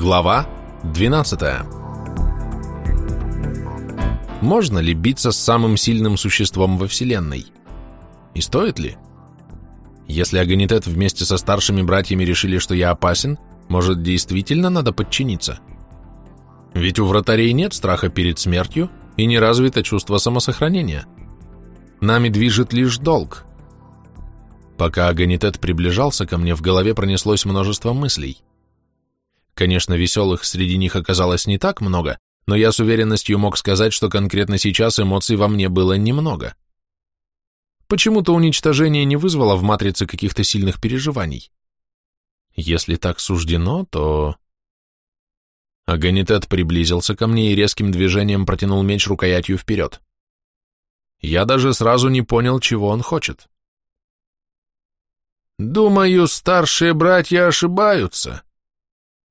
Глава 12 Можно ли биться с самым сильным существом во Вселенной? И стоит ли? Если Аганитет вместе со старшими братьями решили, что я опасен, может, действительно надо подчиниться? Ведь у вратарей нет страха перед смертью и не развито чувство самосохранения. Нами движет лишь долг. Пока Аганитет приближался ко мне, в голове пронеслось множество мыслей. Конечно, веселых среди них оказалось не так много, но я с уверенностью мог сказать, что конкретно сейчас эмоций во мне было немного. Почему-то уничтожение не вызвало в матрице каких-то сильных переживаний. Если так суждено, то... Аганитет приблизился ко мне и резким движением протянул меч рукоятью вперед. Я даже сразу не понял, чего он хочет. «Думаю, старшие братья ошибаются»,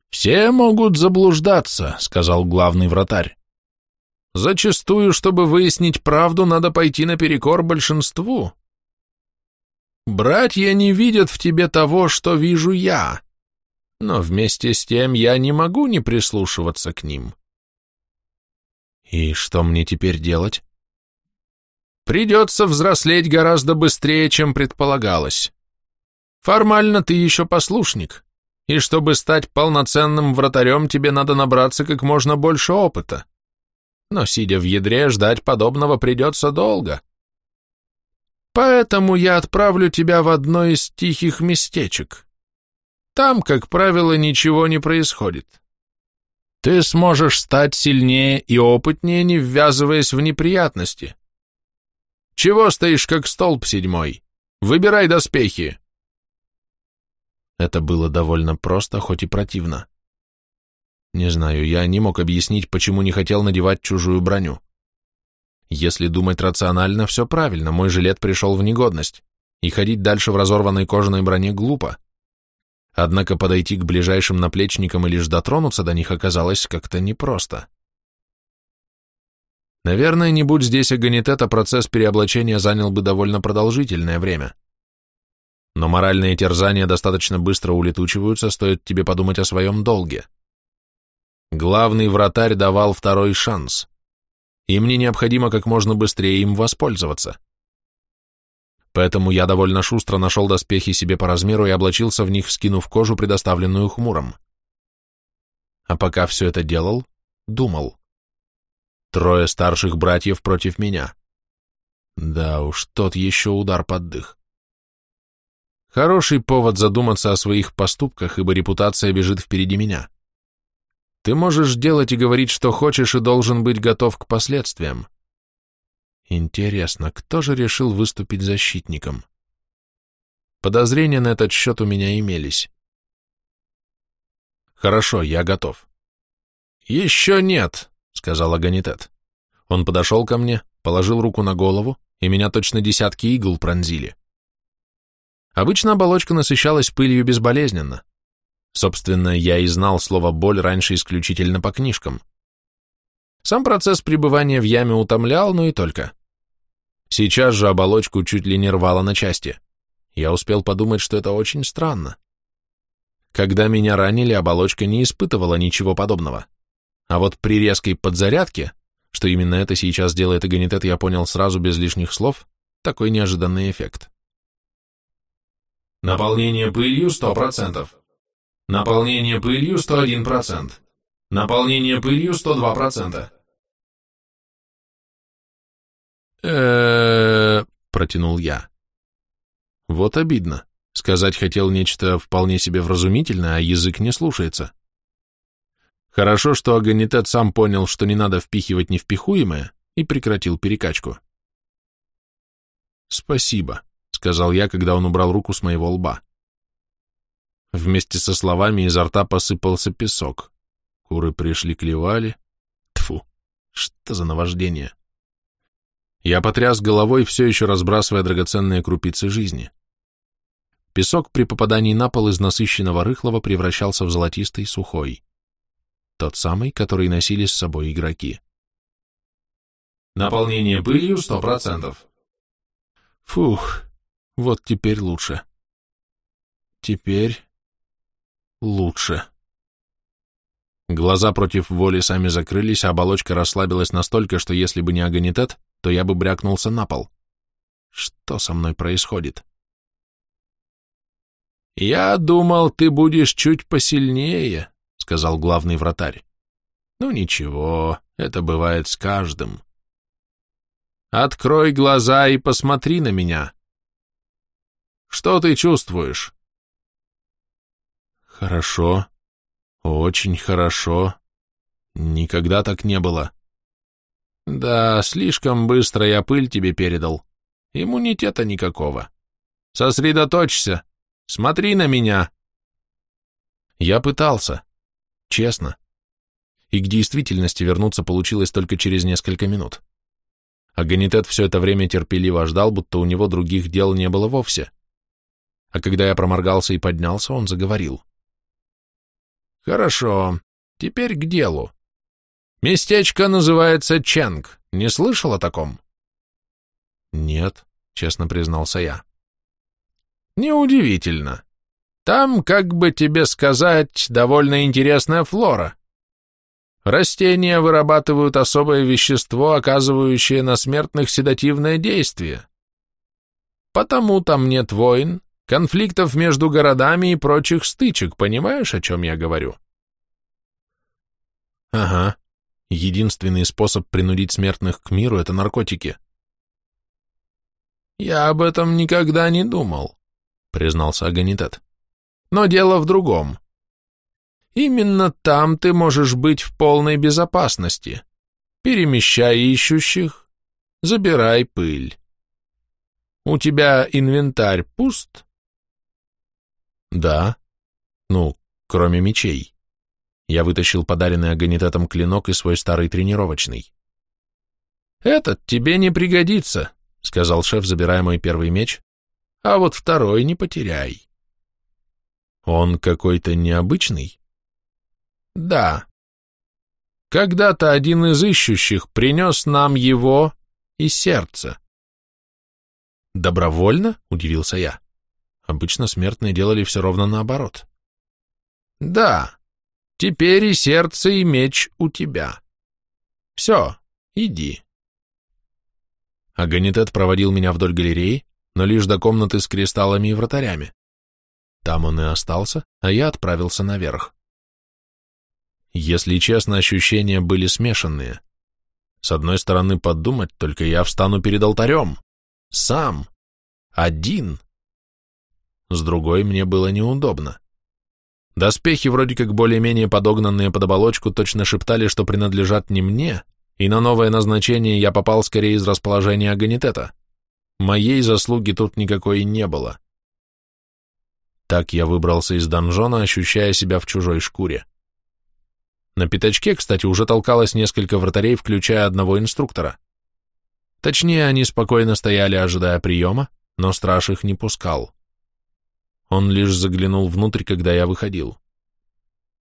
«Все могут заблуждаться», — сказал главный вратарь. «Зачастую, чтобы выяснить правду, надо пойти наперекор большинству. Братья не видят в тебе того, что вижу я, но вместе с тем я не могу не прислушиваться к ним». «И что мне теперь делать?» «Придется взрослеть гораздо быстрее, чем предполагалось. Формально ты еще послушник» и чтобы стать полноценным вратарем, тебе надо набраться как можно больше опыта. Но, сидя в ядре, ждать подобного придется долго. Поэтому я отправлю тебя в одно из тихих местечек. Там, как правило, ничего не происходит. Ты сможешь стать сильнее и опытнее, не ввязываясь в неприятности. Чего стоишь, как столб седьмой? Выбирай доспехи. Это было довольно просто, хоть и противно. Не знаю, я не мог объяснить, почему не хотел надевать чужую броню. Если думать рационально, все правильно, мой жилет пришел в негодность, и ходить дальше в разорванной кожаной броне глупо. Однако подойти к ближайшим наплечникам и лишь дотронуться до них оказалось как-то непросто. Наверное, не будь здесь агонитета, процесс переоблачения занял бы довольно продолжительное время но моральные терзания достаточно быстро улетучиваются, стоит тебе подумать о своем долге. Главный вратарь давал второй шанс, и мне необходимо как можно быстрее им воспользоваться. Поэтому я довольно шустро нашел доспехи себе по размеру и облачился в них, скинув кожу, предоставленную хмуром. А пока все это делал, думал. Трое старших братьев против меня. Да уж, тот еще удар под дых. Хороший повод задуматься о своих поступках, ибо репутация бежит впереди меня. Ты можешь делать и говорить, что хочешь, и должен быть готов к последствиям. Интересно, кто же решил выступить защитником? Подозрения на этот счет у меня имелись. Хорошо, я готов. Еще нет, сказал Аганитет. Он подошел ко мне, положил руку на голову, и меня точно десятки игл пронзили. Обычно оболочка насыщалась пылью безболезненно. Собственно, я и знал слово «боль» раньше исключительно по книжкам. Сам процесс пребывания в яме утомлял, но и только. Сейчас же оболочку чуть ли не рвало на части. Я успел подумать, что это очень странно. Когда меня ранили, оболочка не испытывала ничего подобного. А вот при резкой подзарядке, что именно это сейчас делает агонитет, я понял сразу без лишних слов, такой неожиданный эффект. Наполнение пылью 100%. Наполнение пылью 101%. Наполнение пылью 102%. э протянул я. Вот обидно. Сказать хотел нечто вполне себе вразумительное, а язык не слушается. Хорошо, что Аганитет сам понял, что не надо впихивать невпихуемое, и прекратил перекачку. Спасибо сказал я, когда он убрал руку с моего лба. Вместе со словами изо рта посыпался песок. Куры пришли, клевали. Тфу, что за наваждение. Я потряс головой, все еще разбрасывая драгоценные крупицы жизни. Песок при попадании на пол из насыщенного рыхлого превращался в золотистый сухой. Тот самый, который носили с собой игроки. Наполнение пылью сто процентов. Фух, вот теперь лучше. Теперь лучше. Глаза против воли сами закрылись, а оболочка расслабилась настолько, что если бы не агонитет, то я бы брякнулся на пол. Что со мной происходит? «Я думал, ты будешь чуть посильнее», — сказал главный вратарь. «Ну ничего, это бывает с каждым. Открой глаза и посмотри на меня. Что ты чувствуешь?» «Хорошо, очень хорошо. Никогда так не было». «Да, слишком быстро я пыль тебе передал. Иммунитета никакого. Сосредоточься, смотри на меня». Я пытался. Честно. И к действительности вернуться получилось только через несколько минут. Аганитет все это время терпеливо ждал, будто у него других дел не было вовсе. А когда я проморгался и поднялся, он заговорил. «Хорошо, теперь к делу. Местечко называется Ченг. Не слышал о таком?» «Нет», — честно признался я. «Неудивительно. Там, как бы тебе сказать, довольно интересная флора. Растения вырабатывают особое вещество, оказывающее на смертных седативное действие. Потому там нет войн, конфликтов между городами и прочих стычек, понимаешь, о чем я говорю? Ага. Единственный способ принудить смертных к миру — это наркотики. Я об этом никогда не думал, признался Аганитет. Но дело в другом. Именно там ты можешь быть в полной безопасности. Перемещай ищущих, забирай пыль. У тебя инвентарь пуст? Да. Ну, кроме мечей. Я вытащил подаренный агонитетом клинок и свой старый тренировочный. «Этот тебе не пригодится», — сказал шеф, забирая мой первый меч, «а вот второй не потеряй». Он какой-то необычный? Да. Когда-то один из ищущих принес нам его и сердце. Добровольно? Удивился я. Обычно смертные делали все ровно наоборот. Да. Теперь и сердце, и меч у тебя. Все, иди. Аганитет проводил меня вдоль галереи, но лишь до комнаты с кристаллами и вратарями. Там он и остался, а я отправился наверх. Если честно, ощущения были смешанные. С одной стороны, подумать, только я встану перед алтарем. Сам. Один. С другой, мне было неудобно. Доспехи, вроде как более-менее подогнанные под оболочку, точно шептали, что принадлежат не мне, и на новое назначение я попал скорее из расположения Аганитета. Моей заслуги тут никакой не было. Так я выбрался из донжона, ощущая себя в чужой шкуре. На пятачке, кстати, уже толкалось несколько вратарей, включая одного инструктора. Точнее, они спокойно стояли, ожидая приема, но страж их не пускал. Он лишь заглянул внутрь, когда я выходил.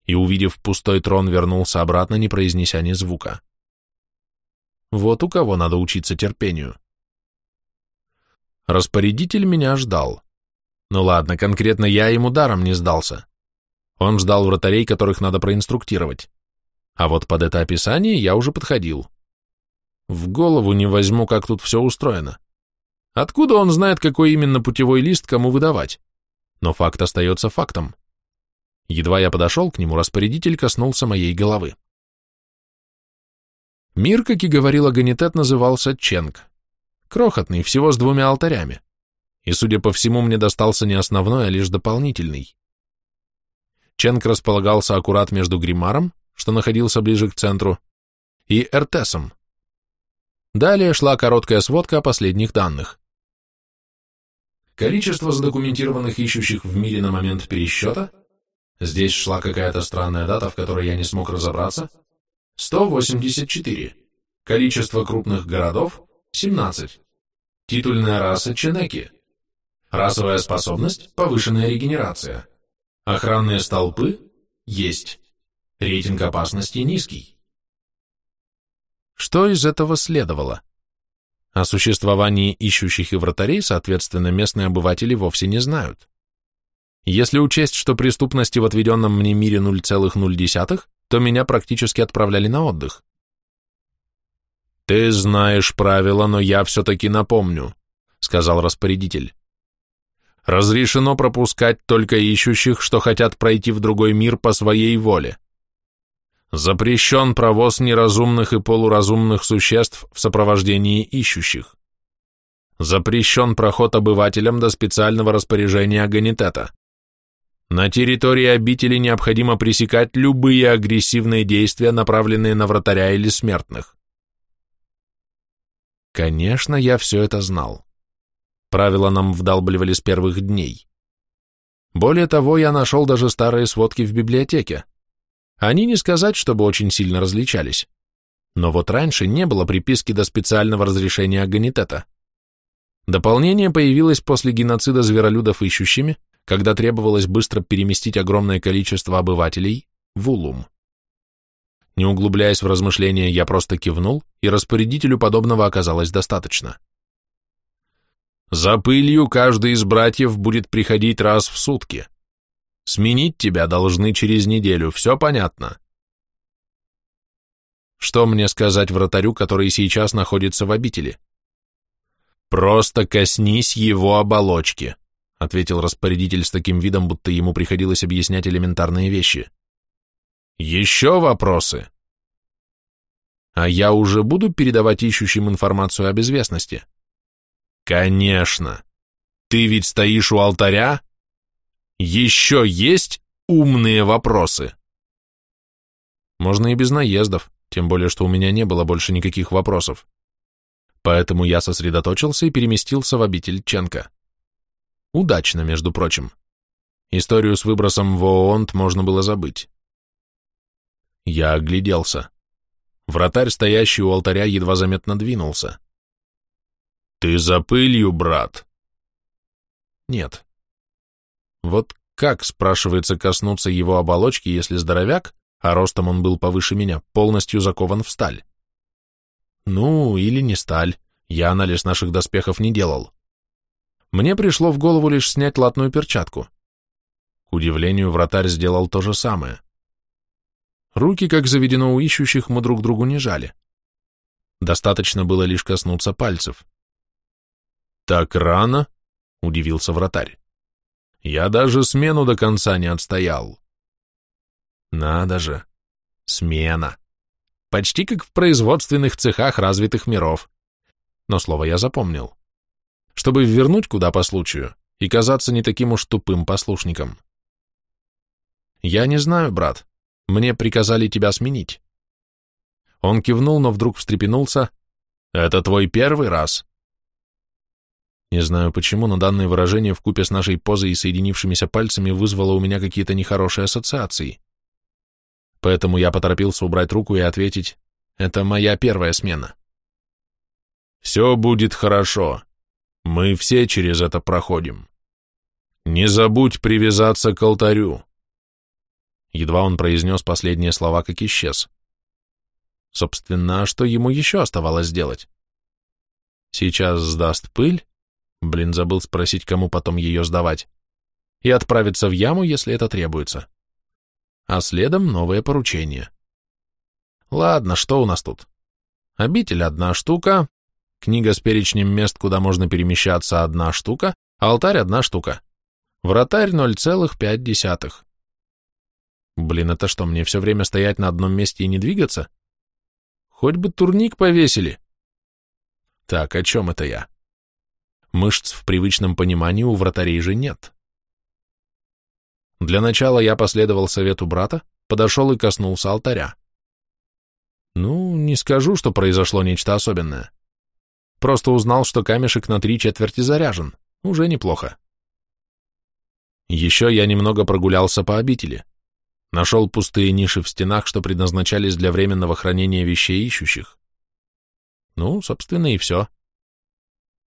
И, увидев пустой трон, вернулся обратно, не произнеся ни звука. Вот у кого надо учиться терпению. Распорядитель меня ждал. Ну ладно, конкретно я ему даром не сдался. Он ждал вратарей, которых надо проинструктировать. А вот под это описание я уже подходил. В голову не возьму, как тут все устроено. Откуда он знает, какой именно путевой лист кому выдавать? Но факт остается фактом. Едва я подошел к нему, распорядитель коснулся моей головы. Мир, как и говорил Аганитет, назывался Ченг. Крохотный, всего с двумя алтарями и, судя по всему, мне достался не основной, а лишь дополнительный. Ченк располагался аккурат между Гримаром, что находился ближе к центру, и Эртесом. Далее шла короткая сводка о последних данных. Количество задокументированных ищущих в мире на момент пересчета, здесь шла какая-то странная дата, в которой я не смог разобраться, 184. Количество крупных городов – 17. Титульная раса – Ченеки, Расовая способность – повышенная регенерация. Охранные столпы – есть. Рейтинг опасности низкий. Что из этого следовало? О существовании ищущих и вратарей, соответственно, местные обыватели вовсе не знают. Если учесть, что преступности в отведенном мне мире 0,0, то меня практически отправляли на отдых. «Ты знаешь правила, но я все-таки напомню», — сказал распорядитель. «Разрешено пропускать только ищущих, что хотят пройти в другой мир по своей воле. Запрещен провоз неразумных и полуразумных существ в сопровождении ищущих. Запрещен проход обывателям до специального распоряжения Аганитета. На территории обители необходимо пресекать любые агрессивные действия, направленные на вратаря или смертных. Конечно, я все это знал. Правила нам вдалбливали с первых дней. Более того, я нашел даже старые сводки в библиотеке. Они не сказать, чтобы очень сильно различались. Но вот раньше не было приписки до специального разрешения Аганитета. Дополнение появилось после геноцида зверолюдов ищущими, когда требовалось быстро переместить огромное количество обывателей в Улум. Не углубляясь в размышления, я просто кивнул, и распорядителю подобного оказалось достаточно. «За пылью каждый из братьев будет приходить раз в сутки. Сменить тебя должны через неделю, все понятно?» Что мне сказать вратарю, который сейчас находится в обители? «Просто коснись его оболочки», — ответил распорядитель с таким видом, будто ему приходилось объяснять элементарные вещи. «Еще вопросы?» «А я уже буду передавать ищущим информацию об известности?» «Конечно! Ты ведь стоишь у алтаря? Еще есть умные вопросы?» «Можно и без наездов, тем более, что у меня не было больше никаких вопросов. Поэтому я сосредоточился и переместился в обитель Ченка. Удачно, между прочим. Историю с выбросом в ООНТ можно было забыть. Я огляделся. Вратарь, стоящий у алтаря, едва заметно двинулся. «Ты за пылью, брат?» «Нет». Вот как, спрашивается, коснуться его оболочки, если здоровяк, а ростом он был повыше меня, полностью закован в сталь? Ну, или не сталь, я анализ наших доспехов не делал. Мне пришло в голову лишь снять латную перчатку. К удивлению, вратарь сделал то же самое. Руки, как заведено у ищущих, мы друг другу не жали. Достаточно было лишь коснуться пальцев. «Так рано?» — удивился вратарь. «Я даже смену до конца не отстоял». «Надо же! Смена! Почти как в производственных цехах развитых миров. Но слово я запомнил чтобы вернуть куда по случаю и казаться не таким уж тупым послушником. «Я не знаю, брат. Мне приказали тебя сменить». Он кивнул, но вдруг встрепенулся. «Это твой первый раз?» Не знаю почему, но данное выражение в купе с нашей позой и соединившимися пальцами вызвало у меня какие-то нехорошие ассоциации. Поэтому я поторопился убрать руку и ответить, «Это моя первая смена». «Все будет хорошо», мы все через это проходим. Не забудь привязаться к алтарю. Едва он произнес последние слова, как исчез. Собственно, а что ему еще оставалось сделать? Сейчас сдаст пыль, блин, забыл спросить, кому потом ее сдавать, и отправиться в яму, если это требуется. А следом новое поручение. Ладно, что у нас тут? Обитель одна штука, Книга с перечнем мест, куда можно перемещаться, одна штука, алтарь одна штука. Вратарь 0,5. Блин, это что, мне все время стоять на одном месте и не двигаться? Хоть бы турник повесили. Так, о чем это я? Мышц в привычном понимании у вратарей же нет. Для начала я последовал совету брата, подошел и коснулся алтаря. Ну, не скажу, что произошло нечто особенное. Просто узнал, что камешек на три четверти заряжен. Уже неплохо. Еще я немного прогулялся по обители. Нашел пустые ниши в стенах, что предназначались для временного хранения вещей ищущих. Ну, собственно, и все.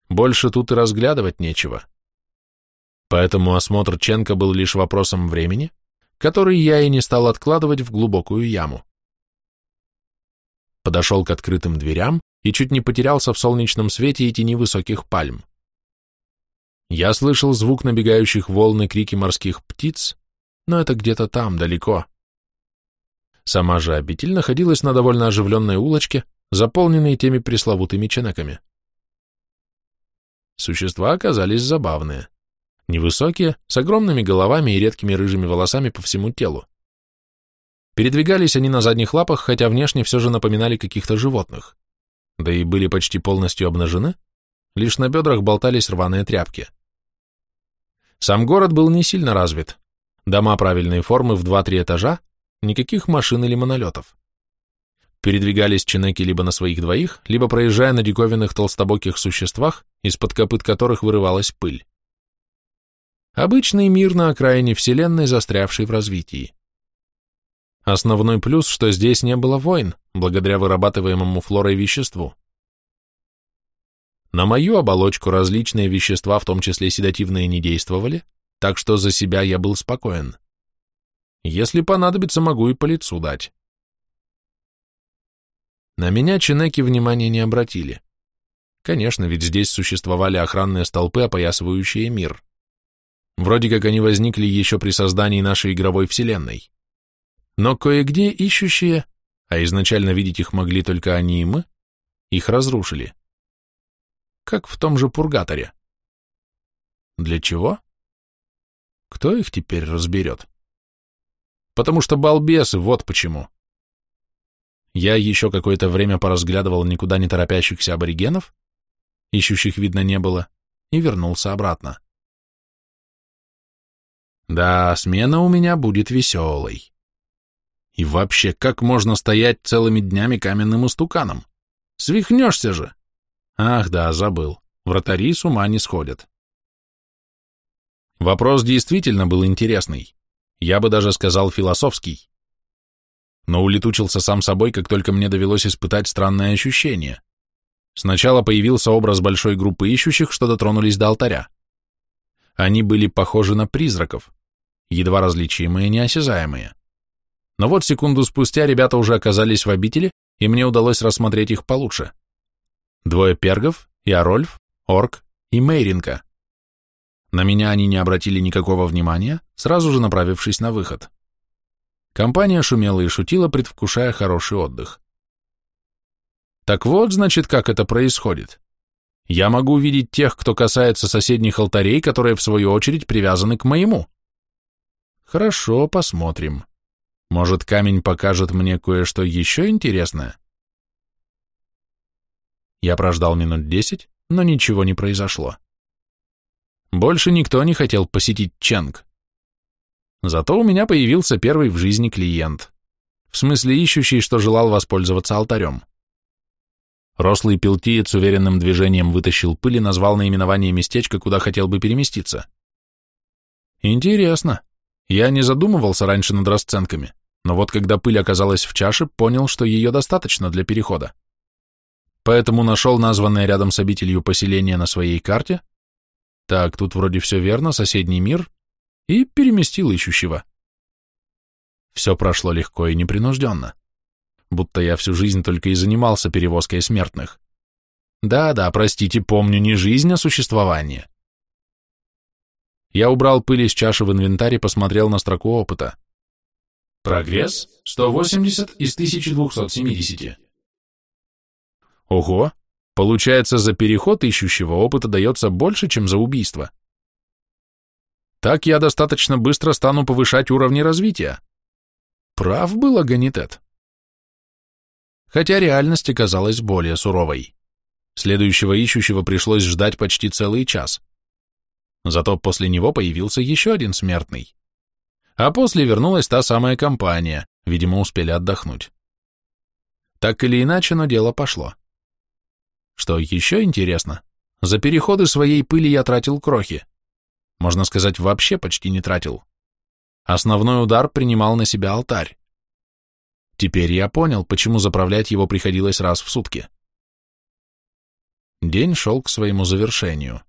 Больше тут и разглядывать нечего. Поэтому осмотр Ченка был лишь вопросом времени, который я и не стал откладывать в глубокую яму. Подошел к открытым дверям и чуть не потерялся в солнечном свете и тени высоких пальм. Я слышал звук набегающих волн и крики морских птиц, но это где-то там, далеко. Сама же обитель находилась на довольно оживленной улочке, заполненной теми пресловутыми ченеками. Существа оказались забавные. Невысокие, с огромными головами и редкими рыжими волосами по всему телу. Передвигались они на задних лапах, хотя внешне все же напоминали каких-то животных. Да и были почти полностью обнажены, лишь на бедрах болтались рваные тряпки. Сам город был не сильно развит. Дома правильной формы в 2-3 этажа, никаких машин или монолетов. Передвигались чинеки либо на своих двоих, либо проезжая на диковинных толстобоких существах, из-под копыт которых вырывалась пыль. Обычный мир на окраине Вселенной, застрявший в развитии. Основной плюс, что здесь не было войн, благодаря вырабатываемому флорой веществу. На мою оболочку различные вещества, в том числе седативные, не действовали, так что за себя я был спокоен. Если понадобится, могу и по лицу дать. На меня чинеки внимания не обратили. Конечно, ведь здесь существовали охранные столпы, опоясывающие мир. Вроде как они возникли еще при создании нашей игровой вселенной. Но кое-где ищущие, а изначально видеть их могли только они и мы, их разрушили. Как в том же Пургаторе. Для чего? Кто их теперь разберет? Потому что балбесы, вот почему. Я еще какое-то время поразглядывал никуда не торопящихся аборигенов, ищущих видно не было, и вернулся обратно. Да, смена у меня будет веселой. И вообще, как можно стоять целыми днями каменным истуканом? Свихнешься же! Ах да, забыл. Вратари с ума не сходят. Вопрос действительно был интересный. Я бы даже сказал философский. Но улетучился сам собой, как только мне довелось испытать странное ощущение. Сначала появился образ большой группы ищущих, что дотронулись до алтаря. Они были похожи на призраков, едва различимые, неосязаемые. Но вот секунду спустя ребята уже оказались в обители, и мне удалось рассмотреть их получше. Двое пергов, Иорольф, Орк и Мейринка. На меня они не обратили никакого внимания, сразу же направившись на выход. Компания шумела и шутила, предвкушая хороший отдых. Так вот, значит, как это происходит. Я могу видеть тех, кто касается соседних алтарей, которые, в свою очередь, привязаны к моему. Хорошо, посмотрим. Может, камень покажет мне кое-что еще интересное? Я прождал минут десять, но ничего не произошло. Больше никто не хотел посетить Ченг. Зато у меня появился первый в жизни клиент. В смысле ищущий, что желал воспользоваться алтарем. Рослый пилтиец уверенным движением вытащил пыль и назвал наименование местечка, куда хотел бы переместиться. Интересно. Я не задумывался раньше над расценками но вот когда пыль оказалась в чаше, понял, что ее достаточно для перехода. Поэтому нашел названное рядом с обителью поселение на своей карте, так, тут вроде все верно, соседний мир, и переместил ищущего. Все прошло легко и непринужденно, будто я всю жизнь только и занимался перевозкой смертных. Да-да, простите, помню, не жизнь, а существование. Я убрал пыль из чаши в инвентарь и посмотрел на строку опыта. Прогресс 180 из 1270. Ого, получается, за переход ищущего опыта дается больше, чем за убийство. Так я достаточно быстро стану повышать уровни развития. Прав был Аганитет. Хотя реальность оказалась более суровой. Следующего ищущего пришлось ждать почти целый час. Зато после него появился еще один смертный. А после вернулась та самая компания, видимо, успели отдохнуть. Так или иначе, но дело пошло. Что еще интересно, за переходы своей пыли я тратил крохи. Можно сказать, вообще почти не тратил. Основной удар принимал на себя алтарь. Теперь я понял, почему заправлять его приходилось раз в сутки. День шел к своему завершению.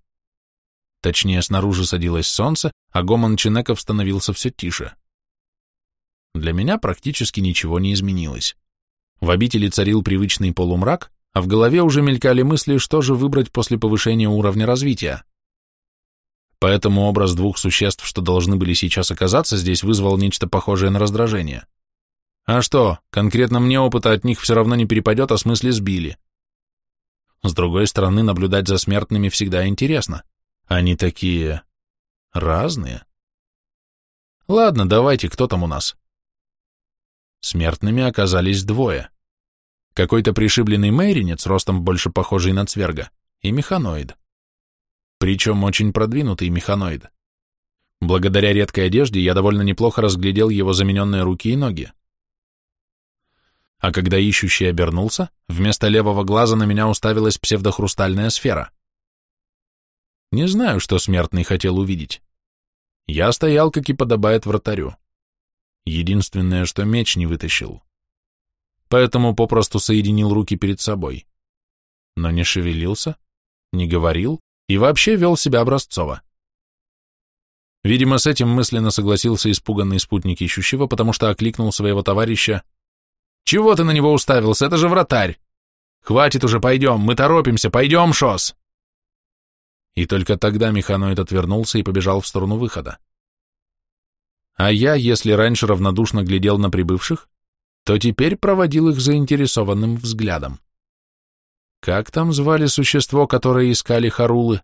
Точнее, снаружи садилось солнце, а гомон чинеков становился все тише. Для меня практически ничего не изменилось. В обители царил привычный полумрак, а в голове уже мелькали мысли, что же выбрать после повышения уровня развития. Поэтому образ двух существ, что должны были сейчас оказаться здесь, вызвал нечто похожее на раздражение. А что, конкретно мне опыта от них все равно не перепадет, а смысле сбили. С другой стороны, наблюдать за смертными всегда интересно. Они такие... разные. Ладно, давайте, кто там у нас? Смертными оказались двое. Какой-то пришибленный мейринец, ростом больше похожий на цверга, и механоид. Причем очень продвинутый механоид. Благодаря редкой одежде я довольно неплохо разглядел его замененные руки и ноги. А когда ищущий обернулся, вместо левого глаза на меня уставилась псевдохрустальная сфера. Не знаю, что смертный хотел увидеть. Я стоял, как и подобает вратарю. Единственное, что меч не вытащил. Поэтому попросту соединил руки перед собой. Но не шевелился, не говорил и вообще вел себя образцово. Видимо, с этим мысленно согласился испуганный спутник ищущего, потому что окликнул своего товарища «Чего ты на него уставился? Это же вратарь! Хватит уже, пойдем, мы торопимся, пойдем, Шос!» И только тогда механоид отвернулся и побежал в сторону выхода. А я, если раньше равнодушно глядел на прибывших, то теперь проводил их заинтересованным взглядом. Как там звали существо, которое искали Харулы?